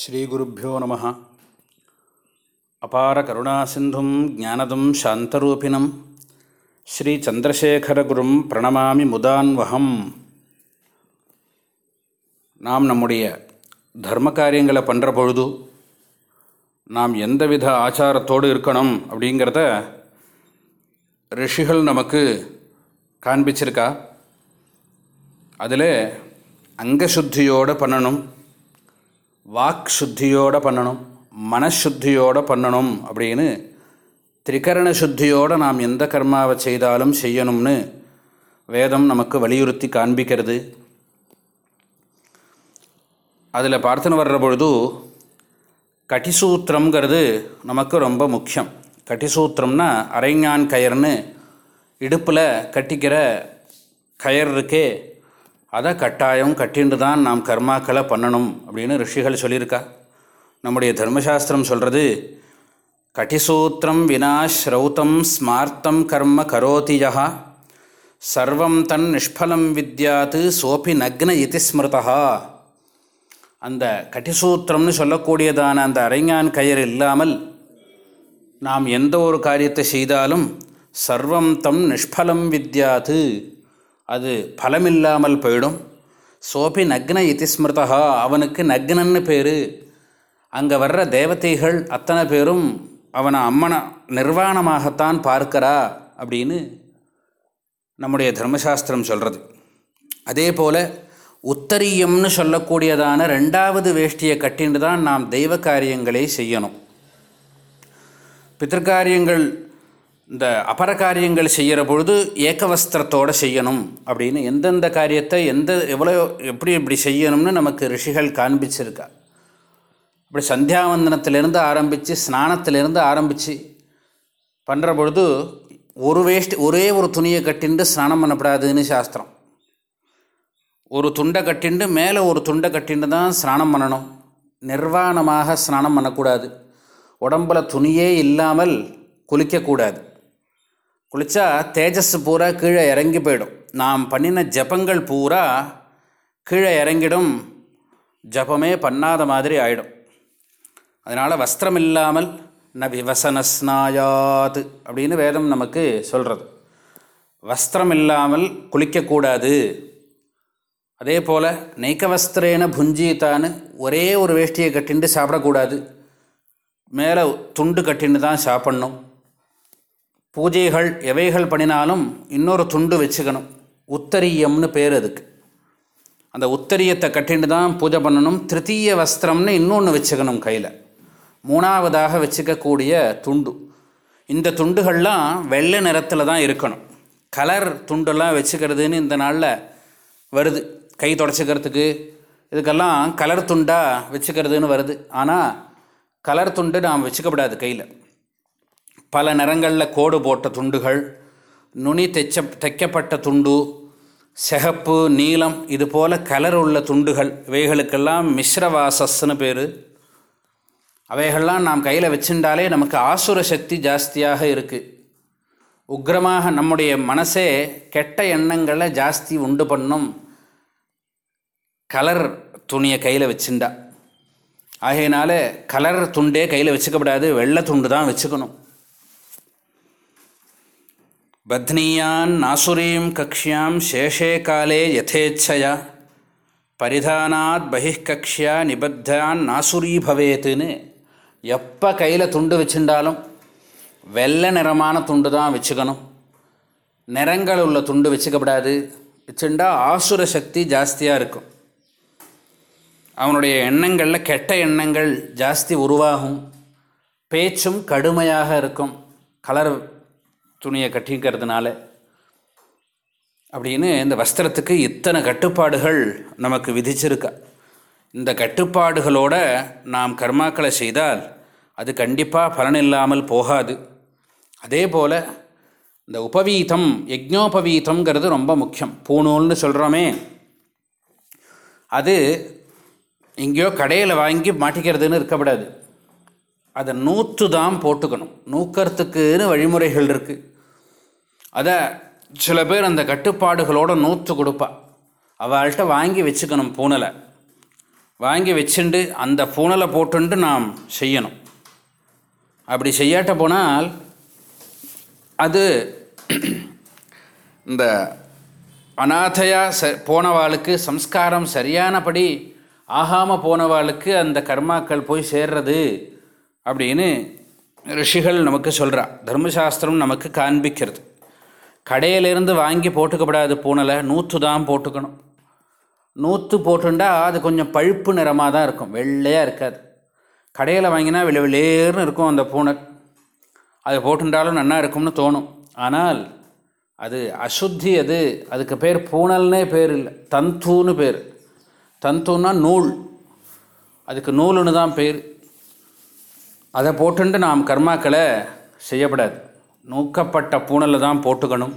ஸ்ரீகுருப்போ நம. அபார கருணாசிந்தும் ஜானதம் சாந்தரூபிணம். ஸ்ரீ சந்திரசேகரகுரும் பிரணமாமி முதான்வகம் நாம் நம்முடைய தர்ம காரியங்களை பண்ணுற பொழுது நாம் எந்தவித ஆச்சாரத்தோடு இருக்கணும் அப்படிங்கிறத ரிஷிகள் நமக்கு காண்பிச்சிருக்கா. அதில் அங்கசுத்தியோடு பண்ணணும். வாக் சுத்தியோடு பண்ணணும் மனசுத்தியோடு பண்ணணும் அப்படின்னு திரிகரண சுத்தியோடு நாம் எந்த கர்மாவை செய்தாலும் செய்யணும்னு வேதம் நமக்கு வலியுறுத்தி காண்பிக்கிறது. அதில் பார்த்துன்னு வர்ற பொழுது கட்டிசூத்திரங்கிறது நமக்கு ரொம்ப முக்கியம். கட்டிசூத்திரம்னா அரைஞான் கயர்னு இடுப்பில் கட்டிக்கிற கயர் இருக்கே அதை கட்டாயம் கட்டின்று தான் நாம் கர்மாக்களை பண்ணணும் அப்படின்னு ரிஷிகள் சொல்லியிருக்கா. நம்முடைய தர்மசாஸ்திரம் சொல்கிறது கட்டிசூத்திரம் வினா ஸ்ரௌத்தம் ஸ்மார்த்தம் கர்ம கரோதியா சர்வம் தன் நிஷ்பலம் வித்யாத்து சோபி நக்ன இதி ஸ்மிருதா அந்த கட்டிசூத்திரம்னு சொல்லக்கூடியதான அந்த அரைஞான் கயிறு இல்லாமல் நாம் எந்த ஒரு காரியத்தை செய்தாலும் சர்வம் தம் நிஷ்பலம் வித்யாத்து அது பலமில்லாமல் போயிடும். சோபி நக்ன இத்தி ஸ்மிருதா அவனுக்கு நக்னன்னு பேர். அங்கே வர்ற தேவதைகள் அத்தனை பேரும் அவனை அம்மனை நிர்வாணமாகத்தான் பார்க்கிறா அப்படின்னு நம்முடைய தர்மசாஸ்திரம் சொல்கிறது அதே போல் உத்தரியம்னு சொல்லக்கூடியதான ரெண்டாவது வேஷ்டியை கட்டின்னு தான் நாம் தெய்வ காரியங்களை செய்யணும். பித்திருக்காரியங்கள் இந்த அபர காரியங்கள் செய்கிற பொழுது ஏக்கவஸ்திரத்தோடு செய்யணும் அப்படின்னு எந்தெந்த காரியத்தை எந்த எவ்வளோ எப்படி எப்படி செய்யணும்னு நமக்கு ரிஷிகள் காண்பிச்சிருக்கா. இப்படி சந்தியாவந்தனத்திலேருந்து ஆரம்பித்து ஸ்நானத்திலேருந்து ஆரம்பித்து பண்ணுற பொழுது ஒரு வேஷ்டி ஒரே ஒரு துணியை கட்டிண்டு ஸ்நானம் பண்ணப்படாதுன்னு சாஸ்திரம். ஒரு துண்டை கட்டிண்டு மேலே ஒரு துண்டை கட்டிண்டு தான் ஸ்நானம் பண்ணணும். நிர்வாணமாக ஸ்நானம் பண்ணக்கூடாது. உடம்பில் துணியே இல்லாமல் குளிக்கக்கூடாது. குளித்தா தேஜஸ் பூரா கீழே இறங்கி போயிடும். நாம் பண்ணின ஜபங்கள் பூரா கீழே இறங்கிடும். ஜபமே பண்ணாத மாதிரி ஆகிடும் அதனால் வஸ்திரம் இல்லாமல் ந விவசனஸ்நாயாத் அப்படின்னு வேதம் நமக்கு சொல்கிறது வஸ்திரம் இல்லாமல் குளிக்கக்கூடாது. அதே போல் நெய்க்க வஸ்திரேன புஞ்சித்தான்னு ஒரே ஒரு வேஷ்டியை கட்டின்ட்டு சாப்பிடக்கூடாது. மேலே துண்டு கட்டின்னு தான் சாப்பிட்ணும். பூஜைகள் எவைகள் பண்ணினாலும் இன்னொரு துண்டு வச்சுக்கணும். உத்தரியம்னு பேர் அதுக்கு. அந்த உத்தரியத்தை கட்டின்னு தான் பூஜை பண்ணணும். திருத்தீய வஸ்திரம்னு இன்னொன்று வச்சுக்கணும் கையில். மூணாவதாக வச்சுக்கக்கூடிய துண்டு. இந்த துண்டுகள்லாம் வெள்ளை நிறத்தில் தான் இருக்கணும். கலர் துண்டெல்லாம் வச்சுக்கிறதுன்னு இந்த நாளில் வருது. கை தொடச்சிக்கிறதுக்கு இதுக்கெல்லாம் கலர் துண்டாக வச்சுக்கிறதுன்னு வருது. ஆனால் கலர் துண்டு நாம் வச்சுக்கப்படாது கையில். பல நிறங்களில் கோடு போட்ட துண்டுகள் நுனி தைச்ச தைக்கப்பட்ட துண்டு சிகப்பு நீலம் இது போல் கலர் உள்ள துண்டுகள் இவைகளுக்கெல்லாம் மிஸ்ரவாசஸ்ன்னு பேர். அவைகள்லாம் நாம் கையில் வச்சுட்டாலே நமக்கு ஆசுர சக்தி ஜாஸ்தியாக இருக்குது உக்ரமாக நம்முடைய மனசே கெட்ட எண்ணங்களை ஜாஸ்தி உண்டு பண்ணும் கலர் துணியை கையில் வச்சுண்டா ஆகையினால கலர் துண்டே கையில் வச்சுக்கப்படாது வெள்ளை துண்டு தான் வச்சுக்கணும். பத்னியான் நாசுரீம் கக்ஷியாம் சேஷே காலே யதேச்சையா பரிதானாத் பகிஷ்கக்ஷியா நிபத்தான் நாசுரி பவேத்துன்னு எப்போ கையில் துண்டு வச்சுட்டாலும் வெள்ளை நிறமான துண்டு தான் வச்சுக்கணும் நிறங்கள் உள்ள துண்டு வச்சுக்கப்படாது வச்சுட்டா ஆசுர சக்தி ஜாஸ்தியாக இருக்கும்। அவனுடைய எண்ணங்களில் கெட்ட எண்ணங்கள் ஜாஸ்தி உருவாகும்। பேச்சும் கடுமையாக இருக்கும்। கலர் துணியை கட்டிக்கிறதுனால. அப்படின்னு இந்த வஸ்திரத்துக்கு இத்தனை கட்டுப்பாடுகள் நமக்கு விதிச்சிருக்கா. இந்த கட்டுப்பாடுகளோட நாம் கர்மாக்களை செய்தால் அது கண்டிப்பாக பலன் இல்லாமல் போகாது. அதே போல் இந்த உபவீதம் யஜ்னோபவீதம்ங்கிறது ரொம்ப முக்கியம். பூணூல்னு சொல்கிறோமே அது எங்கேயோ கடையில் வாங்கி மாட்டிக்கிறதுன்னு இருக்கக்கூடாது. அதை நூற்று தான் போட்டுக்கணும். நூக்கிறதுக்குன்னு வழிமுறைகள் இருக்குது அதை சில பேர் அந்த கட்டுப்பாடுகளோடு நூற்று கொடுப்பா. அவள்கிட்ட வாங்கி வச்சுக்கணும் பூனலை. வாங்கி வச்சுண்டு அந்த பூனலை போட்டுண்டு நாம் செய்யணும். அப்படி செய்யாட்ட போனால் அது இந்த அநாதையாக ச போனவாளுக்கு சம்ஸ்காரம் சரியானபடி ஆகாமல் போனவாளுக்கு அந்த கர்மாக்கள் போய் சேர்றது அப்படின்னு ரிஷிகள் நமக்கு சொல்கிறா தர்மசாஸ்திரம் நமக்கு காண்பிக்கிறது. கடையிலேருந்து வாங்கி போட்டுக்கப்படாது பூனலை நூற்று தான் போட்டுக்கணும். நூற்று போட்டுண்டா அது கொஞ்சம் பழுப்பு நிறமாக தான் இருக்கும். வெள்ளையாக இருக்காது. கடையில் வாங்கினா வெளி வெளியேறுன்னு இருக்கும் அந்த பூனல் அது போட்டுண்டாலும் நல்லா இருக்கும்னு தோணும். ஆனால் அது அசுத்தி அது அதுக்கு பேர் பூனல்னே பேர் இல்லை. தந்துன்னு பேர். தந்துன்னா நூல். அதுக்கு நூலுன்னு தான் பேர். அதை போட்டுண்டு நாம் கர்மாக்களை செய்யப்படாது. நூக்கப்பட்ட பூணலை தான் போட்டுக்கணும்.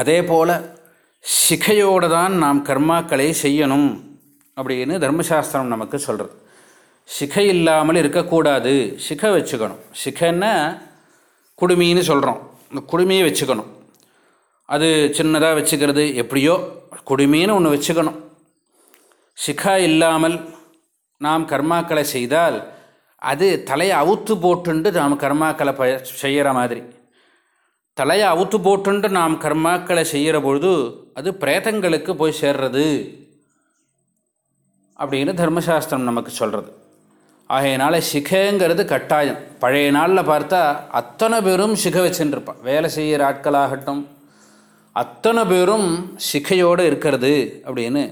அதே போல் சிகையோடு தான் நாம் கர்மாக்களை செய்யணும் அப்படின்னு தர்மசாஸ்திரம் நமக்கு சொல்கிறது சிகை இல்லாமல் இருக்கக்கூடாது. சிகை வச்சுக்கணும். சிகைன்னா குடுமின்னு சொல்கிறோம் இந்த குடுமியை வச்சுக்கணும். அது சின்னதாக வச்சுக்கிறது எப்படியோ குடுமின்னு ஒன்று வச்சுக்கணும். சிகா இல்லாமல் நாம் கர்மாக்களை செய்தால் அது தலையை அவுத்து போட்டுண்டு நாம் கர்மாக்களை ப செய்கிற மாதிரி. தலையை அவுத்து போட்டுண்டு நாம் கர்மாக்களை செய்கிற பொழுது அது பிரேதங்களுக்கு போய் சேர்றது அப்படின்னு தர்மசாஸ்திரம் நமக்கு சொல்கிறது ஆகையினால சிகைங்கிறது கட்டாயம். பழைய நாளில் பார்த்தா அத்தனை பேரும் சிகை வச்சுருப்பான் வேலை செய்கிற ஆட்களாகட்டும் அத்தனை பேரும் சிகையோடு இருக்கிறது அப்படின்னு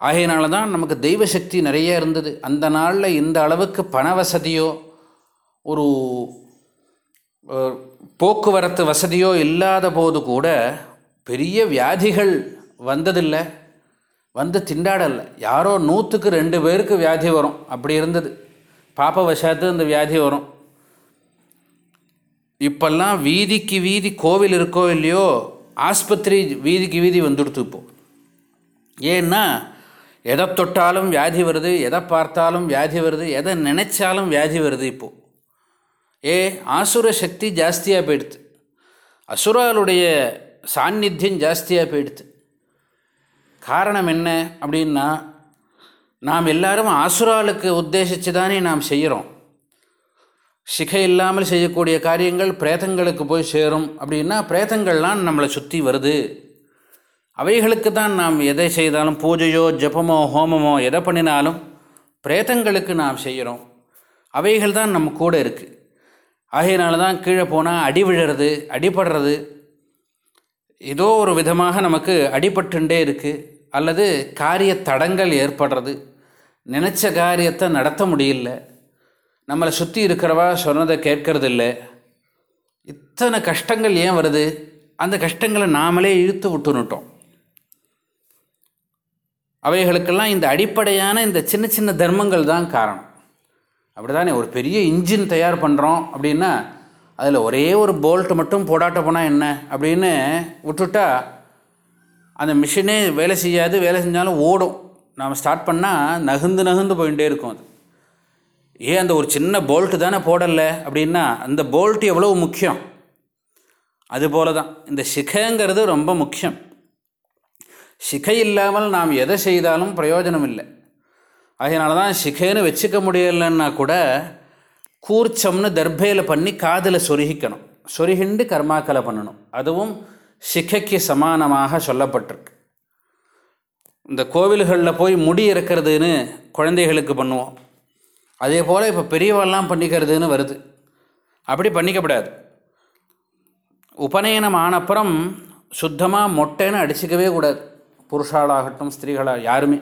ஆகையினால தான் நமக்கு தெய்வ சக்தி நிறைய இருந்தது. அந்த நாளில் இந்த அளவுக்கு பண வசதியோ ஒரு போக்குவரத்து வசதியோ இல்லாத போது கூட பெரிய வியாதிகள் வந்ததில்லை. வந்து திண்டாடலை. யாரோ நூற்றுக்கு ரெண்டு பேருக்கு வியாதி வரும். அப்படி இருந்தது. பாப்ப வசாத்து இந்த வியாதி வரும். இப்போல்லாம் வீதிக்கு வீதி கோவில் இருக்கோ இல்லையோ ஆஸ்பத்திரி வீதிக்கு வீதி வந்துடுத்து இப்போ. ஏன்னா எதை தொட்டாலும் வியாதி வருது எதை பார்த்தாலும் வியாதி வருது எதை நினைச்சாலும் வியாதி வருது இப்போது ஏ ஆசுர சக்தி ஜாஸ்தியாக போயிடுது. அசுராளுடைய சாநித்தியம் ஜாஸ்தியாக போயிடுது. காரணம் என்ன அப்படின்னா நாம் எல்லாரும் ஆசுராளுக்கு உத்தேசித்து தானே நாம் செய்கிறோம் சிகை இல்லாமல் செய்யக்கூடிய காரியங்கள் பிரேதங்களுக்கு போய் சேரும் அப்படின்னா பிரேதங்கள்லாம் நம்மளை சுற்றி வருது. அவைகளுக்கு தான் நாம் எதை செய்தாலும் பூஜையோ ஜபமோ ஹோமமோ எதை பண்ணினாலும் பிரேதங்களுக்கு நாம் செய்கிறோம். அவைகள் தான் நம்ம கூட இருக்குது ஆகையினால தான் கீழே போனால் அடி விழுறது அடிபடுறது. ஏதோ ஒரு விதமாக நமக்கு அடிபட்டுண்டே இருக்குது அல்லது காரிய தடங்கள் ஏற்படுறது. நினச்ச காரியத்தை நடத்த முடியல. நம்மளை சுற்றி இருக்கிறவா சொன்னதை கேட்கறது இல்லை இத்தனை கஷ்டங்கள் ஏன் வருது? அந்த கஷ்டங்களை நாமளே இழுத்து விட்டுனுட்டோம் அவைகளுக்கெல்லாம் இந்த அடிப்படையான இந்த சின்ன சின்ன தர்மங்கள் தான் காரணம். அப்படி தானே ஒரு பெரிய இன்ஜின் தயார் பண்ணுறோம் அப்படின்னா அதில் ஒரே ஒரு போல்ட்டு மட்டும் போடாட்ட போனால் என்ன? அப்படின்னு விட்டுட்டா அந்த மிஷினே வேலை செய்யாது வேலை செஞ்சாலும் ஓடும். நாம் ஸ்டார்ட் பண்ணால் நகுந்து நகுந்து போயிட்டே இருக்கும் அது. ஏன் அந்த ஒரு சின்ன போல்ட்டு தானே போடலை அப்படின்னா அந்த போல்ட்டு எவ்வளோ முக்கியம்? அதுபோல தான் இந்த சிகங்கிறது ரொம்ப முக்கியம். சிகை இல்லாமல் நாம் எதை செய்தாலும் பிரயோஜனம் இல்லை அதனால தான் சிகைன்னு வச்சுக்க முடியலைன்னா கூட கூர்ச்சம்னு தர்பையில் பண்ணி காதில் சொருகிக்கணும். சொருகிண்டு கர்மாக்களை பண்ணணும். அதுவும் சிகைக்கு சமானமாக சொல்லப்பட்டிருக்கு. இந்த கோவில்களில் போய் முடி இறக்கிறதுன்னு குழந்தைகளுக்கு பண்ணுவோம். அதே போல் இப்போ பெரியவெல்லாம் பண்ணிக்கிறதுன்னு வருது. அப்படி பண்ணிக்கப்படாது. உபநயனம் ஆனப்புறம் சுத்தமாக மொட்டைன்னு அடிச்சிக்கவே கூடாது. புருஷாளாகட்டும் ஸ்திரீகளாக யாருமே.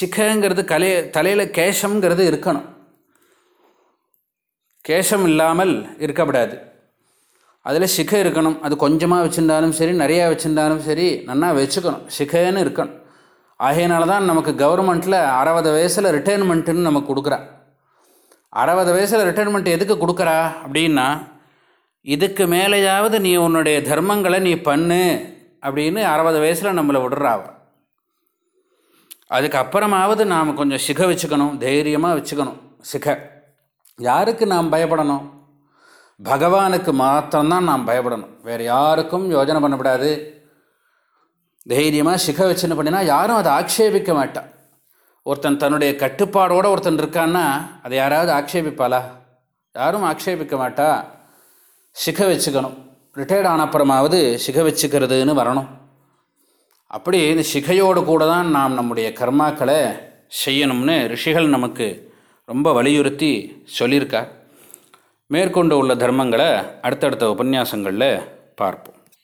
சிகங்கிறது கலை தலையில் கேசம்ங்கிறது இருக்கணும். கேசம் இல்லாமல் இருக்கப்படாது. அதில் சிக இருக்கணும். அது கொஞ்சமாக வச்சுருந்தாலும் சரி நிறையா வச்சுருந்தாலும் சரி நன்னா வச்சுக்கணும். சிகன்னு இருக்கணும். ஆகையினால தான் நமக்கு கவர்மெண்ட்டில் அறுபது வயசில் ரிட்டைர்மெண்ட்டுன்னு நமக்கு கொடுக்குறா. அறுபது வயசில் ரிட்டைர்மெண்ட் எதுக்கு கொடுக்குறா அப்படின்னா இதுக்கு மேலேயாவது நீ உன்னுடைய தர்மங்களை நீ பண்ணு. அப்படின்னு அறுபது வயசில் நம்மளை விடுறாவ அதுக்கப்புறமாவது நாம் கொஞ்சம் சிகை வச்சுக்கணும் தைரியமாக வச்சுக்கணும் சிகை. யாருக்கு நாம் பயப்படணும்? பகவானுக்கு மாத்திரம்தான் நாம் பயப்படணும். வேறு யாருக்கும் யோஜனை பண்ணக்கூடாது தைரியமாக சிக வச்சுன்னு பண்ணினா யாரும் அதை ஆக்ஷேபிக்க மாட்டான் ஒருத்தன் தன்னுடைய கட்டுப்பாடோடு ஒருத்தன் இருக்கான்னா அதை யாராவது ஆக்ஷேபிப்பாளா? யாரும் ஆக்ஷேபிக்க மாட்டா. சிக வச்சுக்கணும். ரிட்டையர்ட் ஆனப்புறமாவது சிகை வச்சுக்கிறதுன்னு வரணும். அப்படி இந்த சிகையோடு கூட தான் நாம் நம்முடைய கர்மாக்களை செய்யணும்னு ரிஷிகள் நமக்கு ரொம்ப வலியுறுத்தி சொல்லியிருக்கார். மேற்கொண்டு உள்ள தர்மங்களை அடுத்தடுத்த உபன்யாசங்களில் பார்ப்போம்.